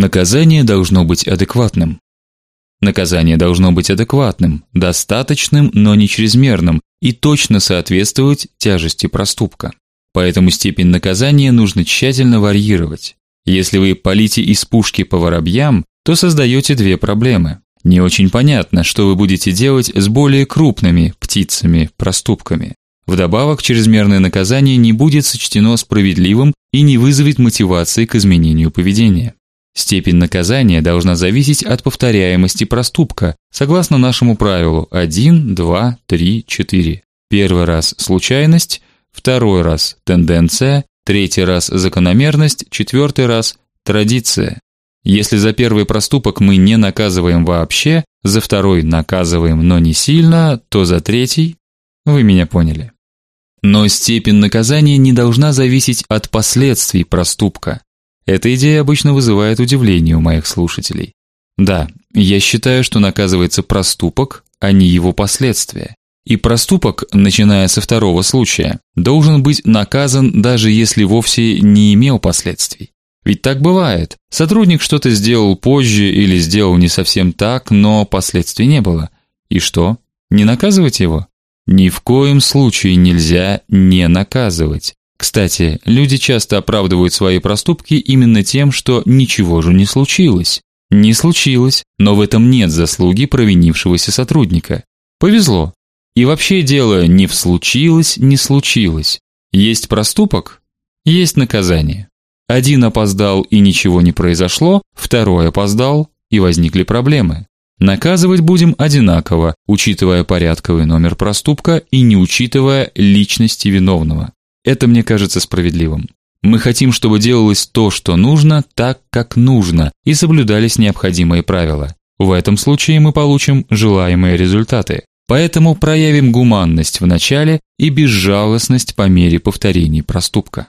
Наказание должно быть адекватным. Наказание должно быть адекватным, достаточным, но не чрезмерным и точно соответствовать тяжести проступка. Поэтому степень наказания нужно тщательно варьировать. Если вы полите из пушки по воробьям, то создаете две проблемы. Не очень понятно, что вы будете делать с более крупными птицами, проступками. Вдобавок, чрезмерное наказание не будет сочтено справедливым и не вызовет мотивации к изменению поведения. Степень наказания должна зависеть от повторяемости проступка, согласно нашему правилу 1, 2, 3, 4. Первый раз случайность, второй раз тенденция, третий раз закономерность, четвертый раз традиция. Если за первый проступок мы не наказываем вообще, за второй наказываем, но не сильно, то за третий вы меня поняли. Но степень наказания не должна зависеть от последствий проступка. Эта идея обычно вызывает удивление у моих слушателей. Да, я считаю, что наказывается проступок, а не его последствия. И проступок, начиная со второго случая, должен быть наказан даже если вовсе не имел последствий. Ведь так бывает. Сотрудник что-то сделал позже или сделал не совсем так, но последствий не было. И что? Не наказывать его? Ни в коем случае нельзя не наказывать. Кстати, люди часто оправдывают свои проступки именно тем, что ничего же не случилось. Не случилось, но в этом нет заслуги провинившегося сотрудника. Повезло. И вообще дело не в случилось, не случилось. Есть проступок, есть наказание. Один опоздал и ничего не произошло, второй опоздал и возникли проблемы. Наказывать будем одинаково, учитывая порядковый номер проступка и не учитывая личности виновного. Это мне кажется справедливым. Мы хотим, чтобы делалось то, что нужно, так, как нужно, и соблюдались необходимые правила. В этом случае мы получим желаемые результаты. Поэтому проявим гуманность в начале и безжалостность по мере повторений проступка.